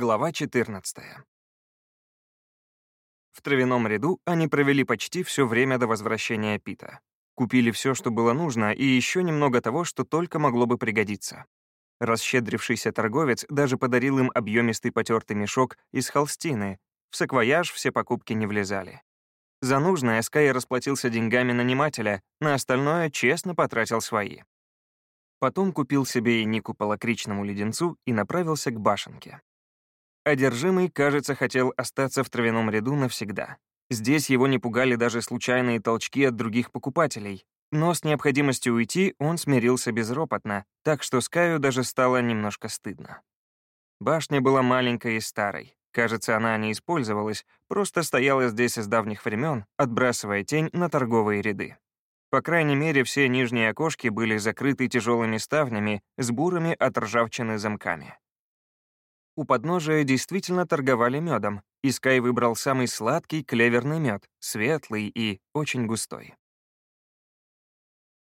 Глава 14. В травяном ряду они провели почти все время до возвращения Пита. Купили все, что было нужно, и еще немного того, что только могло бы пригодиться. Расщедрившийся торговец даже подарил им объемистый потертый мешок из холстины. В саквояж все покупки не влезали. За нужное Скай расплатился деньгами нанимателя, на остальное честно потратил свои. Потом купил себе и Нику по лакричному леденцу и направился к башенке. Одержимый, кажется, хотел остаться в травяном ряду навсегда. Здесь его не пугали даже случайные толчки от других покупателей, но с необходимостью уйти он смирился безропотно, так что Скаю даже стало немножко стыдно. Башня была маленькой и старой. Кажется, она не использовалась, просто стояла здесь с давних времен, отбрасывая тень на торговые ряды. По крайней мере, все нижние окошки были закрыты тяжелыми ставнями с бурыми от ржавчины замками. У подножия действительно торговали медом, и Скай выбрал самый сладкий клеверный мед, светлый и очень густой.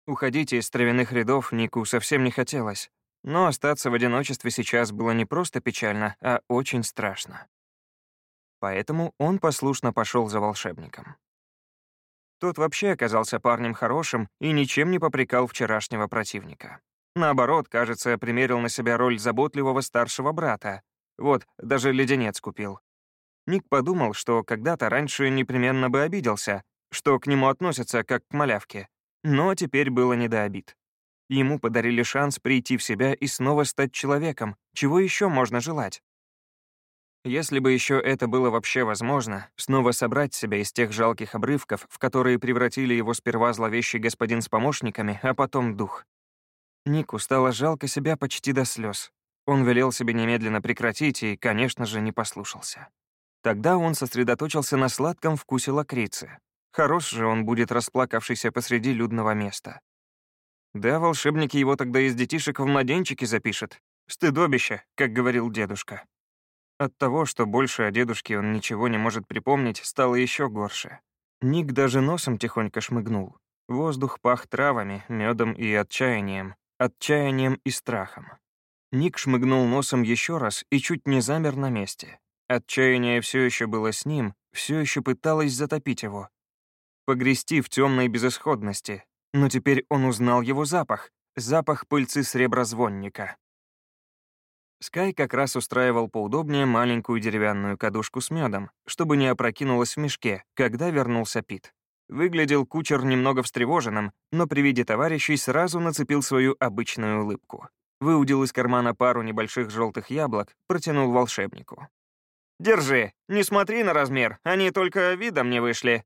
Уходить из травяных рядов Нику совсем не хотелось, но остаться в одиночестве сейчас было не просто печально, а очень страшно. Поэтому он послушно пошел за волшебником. Тот вообще оказался парнем хорошим и ничем не попрекал вчерашнего противника. Наоборот, кажется, примерил на себя роль заботливого старшего брата, вот, даже леденец купил. Ник подумал, что когда-то раньше непременно бы обиделся, что к нему относятся как к малявке. Но теперь было не до обид. Ему подарили шанс прийти в себя и снова стать человеком. Чего еще можно желать? Если бы еще это было вообще возможно, снова собрать себя из тех жалких обрывков, в которые превратили его сперва зловещий господин с помощниками, а потом дух. Нику стало жалко себя почти до слез. Он велел себе немедленно прекратить и, конечно же, не послушался. Тогда он сосредоточился на сладком вкусе лакрицы. Хорош же он будет расплакавшийся посреди людного места. Да, волшебники его тогда из детишек в младенчики запишет. Стыдобище, как говорил дедушка. От того, что больше о дедушке он ничего не может припомнить, стало еще горше. Ник даже носом тихонько шмыгнул. Воздух пах травами, медом и отчаянием. Отчаянием и страхом. Ник шмыгнул носом еще раз и чуть не замер на месте. Отчаяние все еще было с ним, все еще пыталось затопить его. Погрести в темной безысходности. Но теперь он узнал его запах. Запах пыльцы среброзвонника. Скай как раз устраивал поудобнее маленькую деревянную кадушку с медом, чтобы не опрокинулась в мешке, когда вернулся Пит. Выглядел кучер немного встревоженным, но при виде товарищей сразу нацепил свою обычную улыбку выудил из кармана пару небольших желтых яблок, протянул волшебнику. «Держи, не смотри на размер, они только видом не вышли».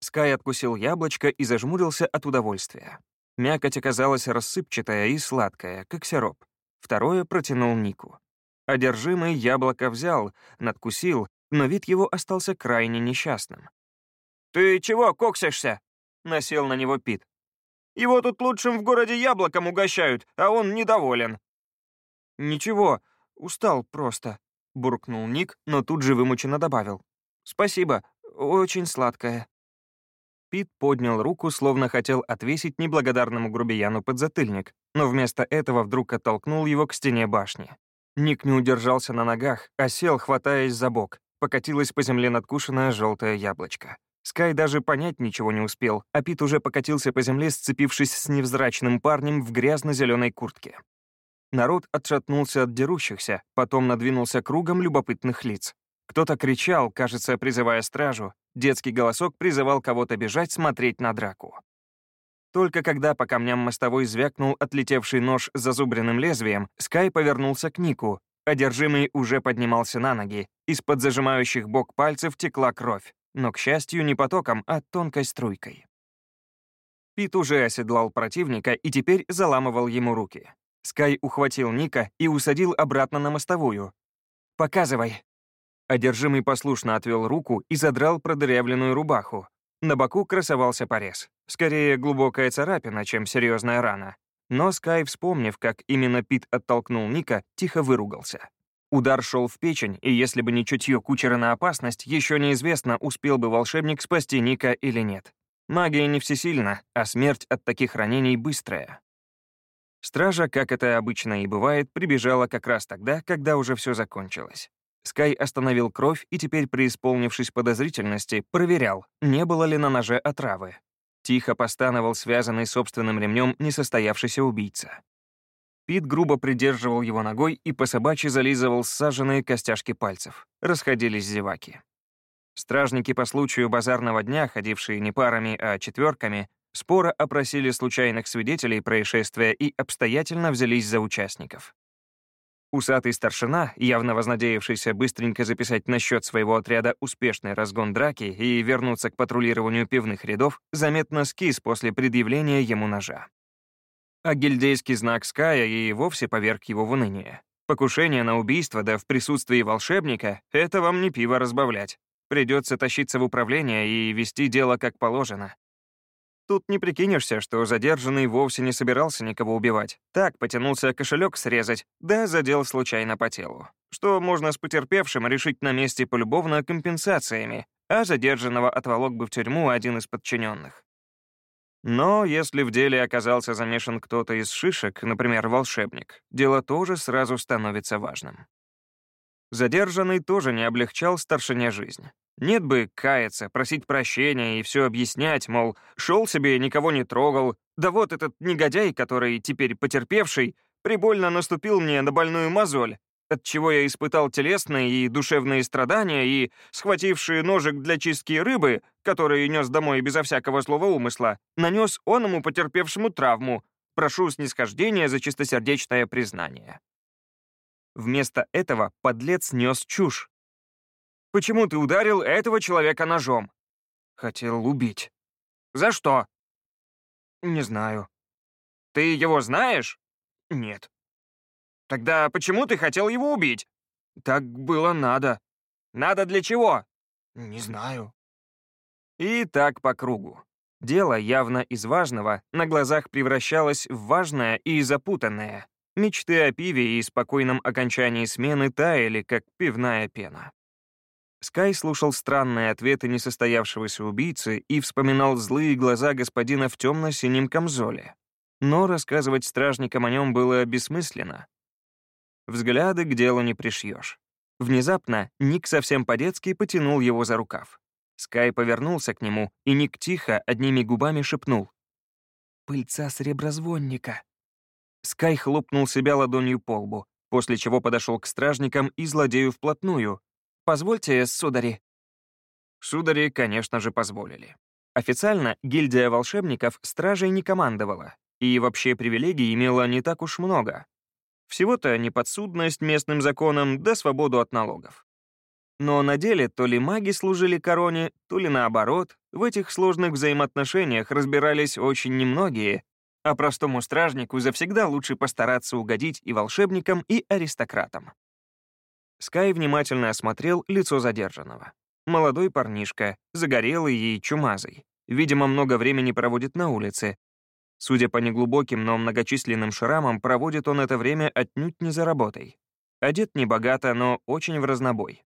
Скай откусил яблочко и зажмурился от удовольствия. Мякоть оказалась рассыпчатая и сладкая, как сироп. Второе протянул Нику. Одержимый яблоко взял, надкусил, но вид его остался крайне несчастным. «Ты чего коксишься?» — насел на него Пит. Его тут лучшим в городе яблоком угощают, а он недоволен». «Ничего, устал просто», — буркнул Ник, но тут же вымученно добавил. «Спасибо, очень сладкое». Пит поднял руку, словно хотел отвесить неблагодарному грубияну подзатыльник, но вместо этого вдруг оттолкнул его к стене башни. Ник не удержался на ногах, а сел, хватаясь за бок. Покатилось по земле надкушенное желтое яблочко. Скай даже понять ничего не успел, а Пит уже покатился по земле, сцепившись с невзрачным парнем в грязно-зеленой куртке. Народ отшатнулся от дерущихся, потом надвинулся кругом любопытных лиц. Кто-то кричал, кажется, призывая стражу. Детский голосок призывал кого-то бежать смотреть на драку. Только когда по камням мостовой звякнул отлетевший нож с зазубренным лезвием, Скай повернулся к Нику. Одержимый уже поднимался на ноги. Из-под зажимающих бок пальцев текла кровь но, к счастью, не потоком, а тонкой струйкой. Пит уже оседлал противника и теперь заламывал ему руки. Скай ухватил Ника и усадил обратно на мостовую. «Показывай». Одержимый послушно отвел руку и задрал продырявленную рубаху. На боку красовался порез. Скорее, глубокая царапина, чем серьезная рана. Но Скай, вспомнив, как именно Пит оттолкнул Ника, тихо выругался. Удар шел в печень, и если бы не чутье кучера на опасность, еще неизвестно, успел бы волшебник спасти Ника или нет. Магия не всесильна, а смерть от таких ранений быстрая. Стража, как это обычно и бывает, прибежала как раз тогда, когда уже все закончилось. Скай остановил кровь и теперь, преисполнившись подозрительности, проверял, не было ли на ноже отравы. Тихо постановал связанный собственным ремнем несостоявшийся убийца. Пит грубо придерживал его ногой и по собачьи зализывал саженные костяшки пальцев. Расходились зеваки. Стражники по случаю базарного дня, ходившие не парами, а четверками, споро опросили случайных свидетелей происшествия и обстоятельно взялись за участников. Усатый старшина, явно вознадеявшийся быстренько записать на счет своего отряда успешный разгон драки и вернуться к патрулированию пивных рядов, заметно скис после предъявления ему ножа. А гильдейский знак Ская и вовсе поверг его в уныние. Покушение на убийство, да в присутствии волшебника — это вам не пиво разбавлять. Придется тащиться в управление и вести дело как положено. Тут не прикинешься, что задержанный вовсе не собирался никого убивать. Так, потянулся кошелек срезать, да задел случайно по телу. Что можно с потерпевшим решить на месте полюбовно компенсациями, а задержанного отволок бы в тюрьму один из подчиненных. Но если в деле оказался замешан кто-то из шишек, например, волшебник, дело тоже сразу становится важным. Задержанный тоже не облегчал старшине жизнь. Нет бы каяться, просить прощения и все объяснять, мол, шел себе, никого не трогал, да вот этот негодяй, который теперь потерпевший, прибольно наступил мне на больную мозоль, от чего я испытал телесные и душевные страдания, и, схвативший ножик для чистки рыбы, который нес домой безо всякого слова умысла, нанес оному потерпевшему травму. Прошу снисхождения за чистосердечное признание. Вместо этого подлец нес чушь. «Почему ты ударил этого человека ножом?» «Хотел убить». «За что?» «Не знаю». «Ты его знаешь?» «Нет». Тогда почему ты хотел его убить? Так было надо. Надо для чего? Не знаю. И так по кругу. Дело явно из важного на глазах превращалось в важное и запутанное. Мечты о пиве и спокойном окончании смены таяли, как пивная пена. Скай слушал странные ответы несостоявшегося убийцы и вспоминал злые глаза господина в темно-синем камзоле. Но рассказывать стражникам о нем было бессмысленно. Взгляды к делу не пришьешь. Внезапно Ник совсем по-детски потянул его за рукав. Скай повернулся к нему, и Ник тихо, одними губами шепнул. «Пыльца среброзвонника». Скай хлопнул себя ладонью по лбу, после чего подошел к стражникам и злодею вплотную. «Позвольте, судари». Судари, конечно же, позволили. Официально гильдия волшебников стражей не командовала, и вообще привилегий имела не так уж много. Всего-то неподсудность местным законам да свободу от налогов. Но на деле то ли маги служили короне, то ли наоборот, в этих сложных взаимоотношениях разбирались очень немногие, а простому стражнику завсегда лучше постараться угодить и волшебникам, и аристократам. Скай внимательно осмотрел лицо задержанного. Молодой парнишка, загорелый и чумазый. Видимо, много времени проводит на улице, Судя по неглубоким, но многочисленным шрамам, проводит он это время отнюдь не за работой. Одет небогато, но очень в разнобой.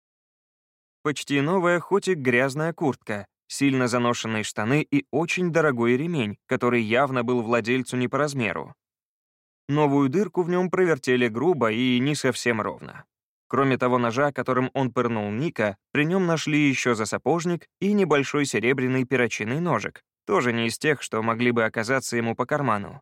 Почти новая, хоть и грязная куртка, сильно заношенные штаны и очень дорогой ремень, который явно был владельцу не по размеру. Новую дырку в нем провертели грубо и не совсем ровно. Кроме того ножа, которым он пырнул Ника, при нем нашли еще засапожник и небольшой серебряный перочинный ножик, тоже не из тех, что могли бы оказаться ему по карману.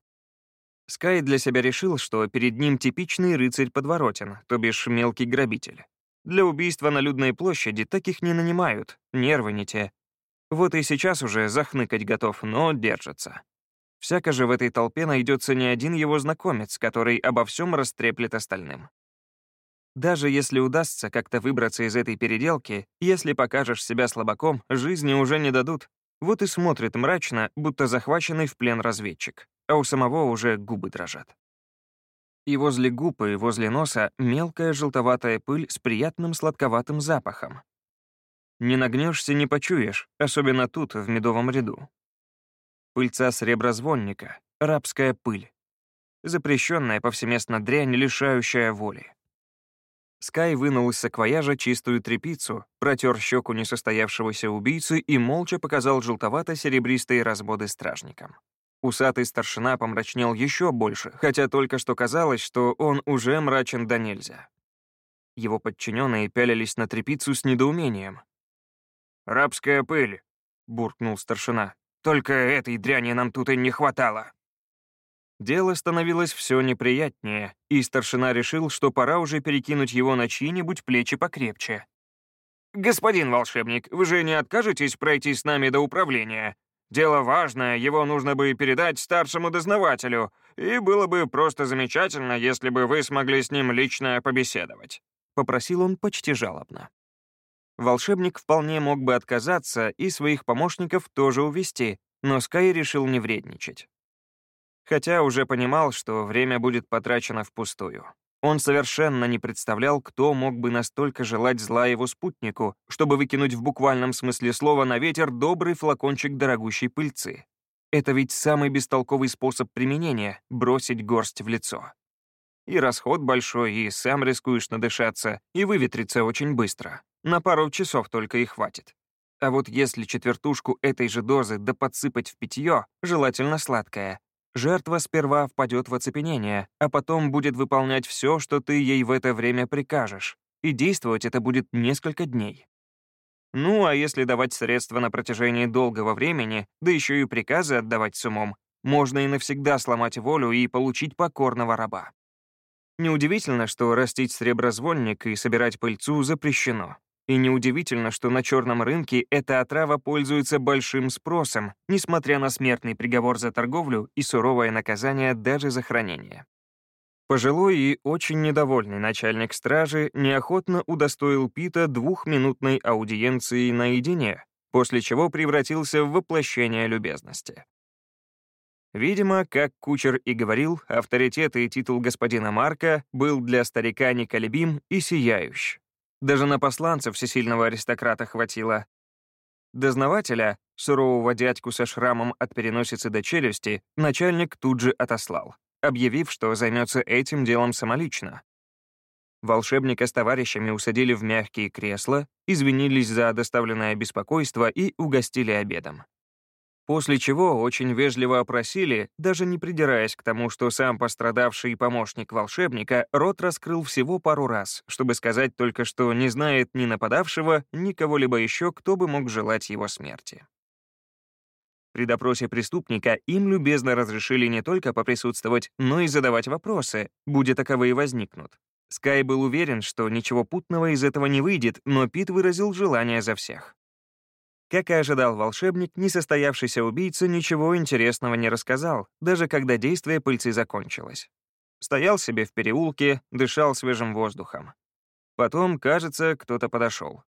Скай для себя решил, что перед ним типичный рыцарь подворотен, то бишь мелкий грабитель. Для убийства на людной площади таких не нанимают, нервы не те. Вот и сейчас уже захныкать готов, но держится. Всяко же в этой толпе найдется не один его знакомец, который обо всем растреплет остальным. Даже если удастся как-то выбраться из этой переделки, если покажешь себя слабаком, жизни уже не дадут, вот и смотрит мрачно, будто захваченный в плен разведчик, а у самого уже губы дрожат. И возле губ и возле носа мелкая желтоватая пыль с приятным сладковатым запахом. Не нагнешься, не почуешь, особенно тут, в медовом ряду. Пыльца среброзвонника, рабская пыль. Запрещенная повсеместно дрянь, лишающая воли. Скай вынул из саквояжа чистую тряпицу, протер щеку несостоявшегося убийцы и молча показал желтовато-серебристые разводы стражникам. Усатый старшина помрачнел еще больше, хотя только что казалось, что он уже мрачен до нельзя. Его подчиненные пялились на трепицу с недоумением. «Рабская пыль», — буркнул старшина. «Только этой дряни нам тут и не хватало». Дело становилось все неприятнее, и старшина решил, что пора уже перекинуть его на чьи-нибудь плечи покрепче. «Господин волшебник, вы же не откажетесь пройти с нами до управления? Дело важное, его нужно бы передать старшему дознавателю, и было бы просто замечательно, если бы вы смогли с ним лично побеседовать», — попросил он почти жалобно. Волшебник вполне мог бы отказаться и своих помощников тоже увести, но Скай решил не вредничать хотя уже понимал, что время будет потрачено впустую. Он совершенно не представлял, кто мог бы настолько желать зла его спутнику, чтобы выкинуть в буквальном смысле слова на ветер добрый флакончик дорогущей пыльцы. Это ведь самый бестолковый способ применения — бросить горсть в лицо. И расход большой, и сам рискуешь надышаться, и выветриться очень быстро. На пару часов только и хватит. А вот если четвертушку этой же дозы да подсыпать в питье, желательно сладкое, Жертва сперва впадет в оцепенение, а потом будет выполнять все, что ты ей в это время прикажешь, и действовать это будет несколько дней. Ну, а если давать средства на протяжении долгого времени, да еще и приказы отдавать с умом, можно и навсегда сломать волю и получить покорного раба. Неудивительно, что растить среброзвонник и собирать пыльцу запрещено. И неудивительно, что на черном рынке эта отрава пользуется большим спросом, несмотря на смертный приговор за торговлю и суровое наказание даже за хранение. Пожилой и очень недовольный начальник стражи неохотно удостоил Пита двухминутной аудиенции наедине, после чего превратился в воплощение любезности. Видимо, как кучер и говорил, авторитет и титул господина Марка был для старика неколебим и сияющий. Даже на посланцев всесильного аристократа хватило. Дознавателя, сурового дядьку со шрамом от переносицы до челюсти, начальник тут же отослал, объявив, что займется этим делом самолично. Волшебника с товарищами усадили в мягкие кресла, извинились за доставленное беспокойство и угостили обедом. После чего очень вежливо опросили, даже не придираясь к тому, что сам пострадавший помощник волшебника рот раскрыл всего пару раз, чтобы сказать только, что не знает ни нападавшего, ни кого-либо еще, кто бы мог желать его смерти. При допросе преступника им любезно разрешили не только поприсутствовать, но и задавать вопросы, будь таковые возникнут. Скай был уверен, что ничего путного из этого не выйдет, но Пит выразил желание за всех. Как и ожидал волшебник, несостоявшийся убийца ничего интересного не рассказал, даже когда действие пыльцы закончилось. Стоял себе в переулке, дышал свежим воздухом. Потом, кажется, кто-то подошел.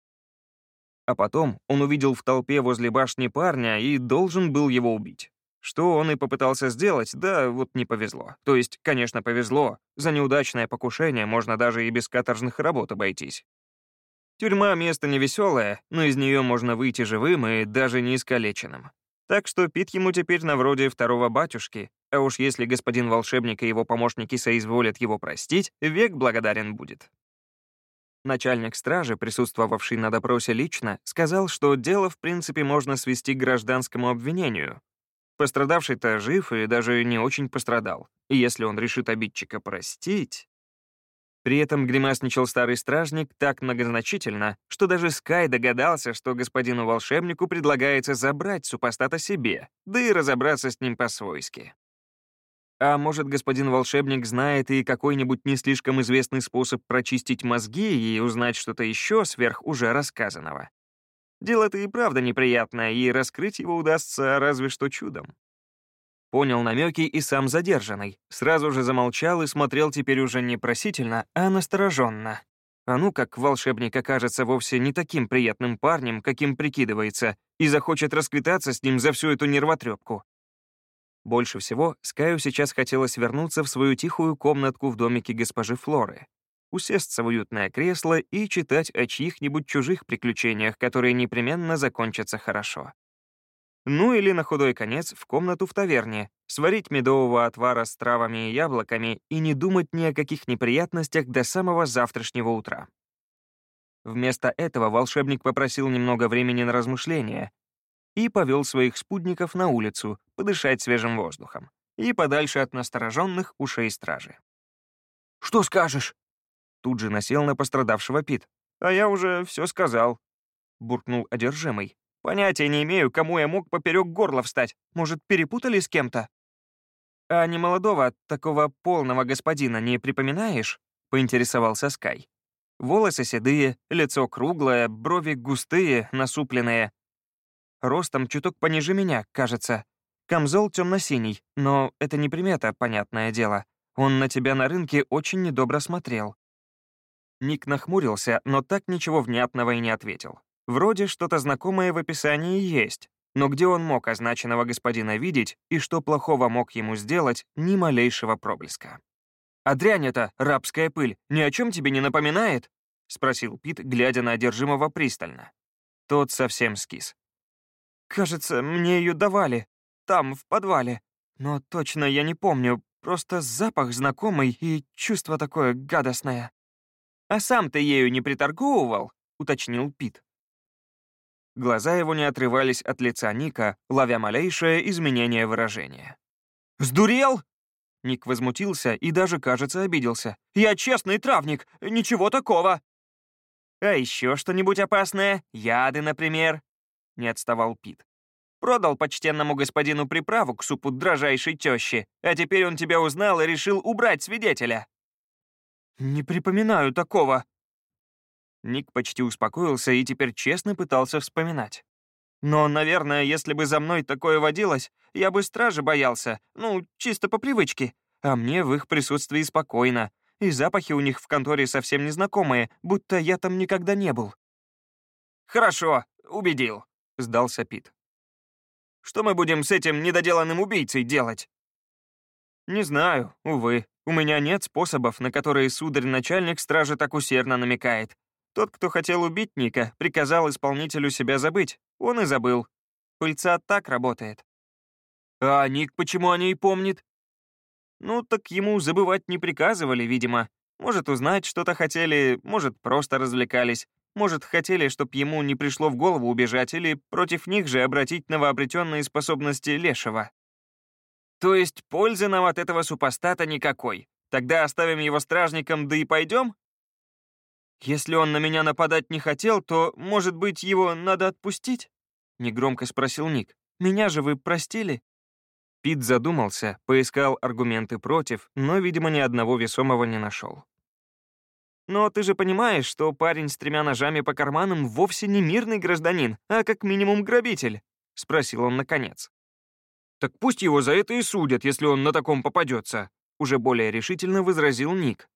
А потом он увидел в толпе возле башни парня и должен был его убить. Что он и попытался сделать, да вот не повезло. То есть, конечно, повезло. За неудачное покушение можно даже и без каторжных работ обойтись. Тюрьма — место невеселое, но из нее можно выйти живым и даже не искалеченным. Так что Пит ему теперь на вроде второго батюшки, а уж если господин волшебник и его помощники соизволят его простить, век благодарен будет. Начальник стражи, присутствовавший на допросе лично, сказал, что дело в принципе можно свести к гражданскому обвинению. Пострадавший-то жив и даже не очень пострадал. И если он решит обидчика простить... При этом гримасничал старый стражник так многозначительно, что даже Скай догадался, что господину волшебнику предлагается забрать супостата себе, да и разобраться с ним по-свойски. А может, господин волшебник знает и какой-нибудь не слишком известный способ прочистить мозги и узнать что-то еще сверх уже рассказанного? Дело-то и правда неприятное, и раскрыть его удастся разве что чудом. Понял намеки и сам задержанный. Сразу же замолчал и смотрел теперь уже не просительно, а настороженно. А ну как волшебник окажется вовсе не таким приятным парнем, каким прикидывается, и захочет расквитаться с ним за всю эту нервотрепку. Больше всего Скаю сейчас хотелось вернуться в свою тихую комнатку в домике госпожи Флоры, усесться в уютное кресло и читать о чьих-нибудь чужих приключениях, которые непременно закончатся хорошо. Ну или на худой конец в комнату в таверне, сварить медового отвара с травами и яблоками и не думать ни о каких неприятностях до самого завтрашнего утра. Вместо этого волшебник попросил немного времени на размышления и повел своих спутников на улицу подышать свежим воздухом и подальше от настороженных ушей стражи. «Что скажешь?» тут же насел на пострадавшего Пит. «А я уже все сказал», — буркнул одержимый. «Понятия не имею, кому я мог поперек горла встать. Может, перепутали с кем-то?» «А не молодого, такого полного господина не припоминаешь?» — поинтересовался Скай. Волосы седые, лицо круглое, брови густые, насупленные. Ростом чуток пониже меня, кажется. Камзол темно-синий, но это не примета, понятное дело. Он на тебя на рынке очень недобро смотрел. Ник нахмурился, но так ничего внятного и не ответил. Вроде что-то знакомое в описании есть, но где он мог означенного господина видеть и что плохого мог ему сделать, ни малейшего проблеска. «А дрянь это, рабская пыль, ни о чем тебе не напоминает?» — спросил Пит, глядя на одержимого пристально. Тот совсем скис. «Кажется, мне ее давали», там, в подвале. Но точно я не помню, просто запах знакомый и чувство такое гадостное. «А сам ты ею не приторговывал?» — уточнил Пит. Глаза его не отрывались от лица Ника, ловя малейшее изменение выражения. «Сдурел?» Ник возмутился и даже, кажется, обиделся. «Я честный травник, ничего такого!» «А еще что-нибудь опасное? Яды, например?» Не отставал Пит. Продал почтенному господину приправу к супу дрожайшей тещи, а теперь он тебя узнал и решил убрать свидетеля». «Не припоминаю такого». Ник почти успокоился и теперь честно пытался вспоминать. «Но, наверное, если бы за мной такое водилось, я бы стражи боялся, ну, чисто по привычке. А мне в их присутствии спокойно, и запахи у них в конторе совсем незнакомые, будто я там никогда не был». «Хорошо, убедил», — сдался Пит. Что мы будем с этим недоделанным убийцей делать?» «Не знаю, увы. У меня нет способов, на которые сударь-начальник стражи так усердно намекает. Тот, кто хотел убить Ника, приказал исполнителю себя забыть. Он и забыл. Пыльца так работает». «А Ник почему о ней помнит?» «Ну, так ему забывать не приказывали, видимо. Может, узнать что-то хотели, может, просто развлекались. Может, хотели, чтоб ему не пришло в голову убежать или против них же обратить новообретенные способности Лешего. То есть пользы нам от этого супостата никакой. Тогда оставим его стражником, да и пойдем? Если он на меня нападать не хотел, то, может быть, его надо отпустить? Негромко спросил Ник. Меня же вы простили? Пит задумался, поискал аргументы против, но, видимо, ни одного весомого не нашел. Но ты же понимаешь, что парень с тремя ножами по карманам вовсе не мирный гражданин, а как минимум грабитель?» — спросил он наконец. «Так пусть его за это и судят, если он на таком попадется», — уже более решительно возразил Ник.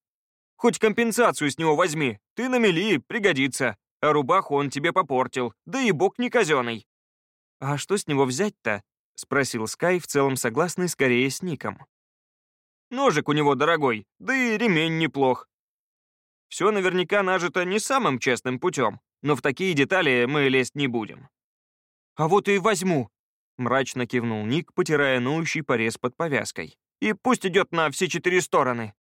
«Хоть компенсацию с него возьми, ты на мели, пригодится, а рубаху он тебе попортил, да и бог не казенный». «А что с него взять-то?» — спросил Скай, в целом согласный скорее с Ником. «Ножик у него дорогой, да и ремень неплох, все наверняка нажито не самым честным путем, но в такие детали мы лезть не будем. «А вот и возьму», — мрачно кивнул Ник, потирая ноющий порез под повязкой. «И пусть идет на все четыре стороны».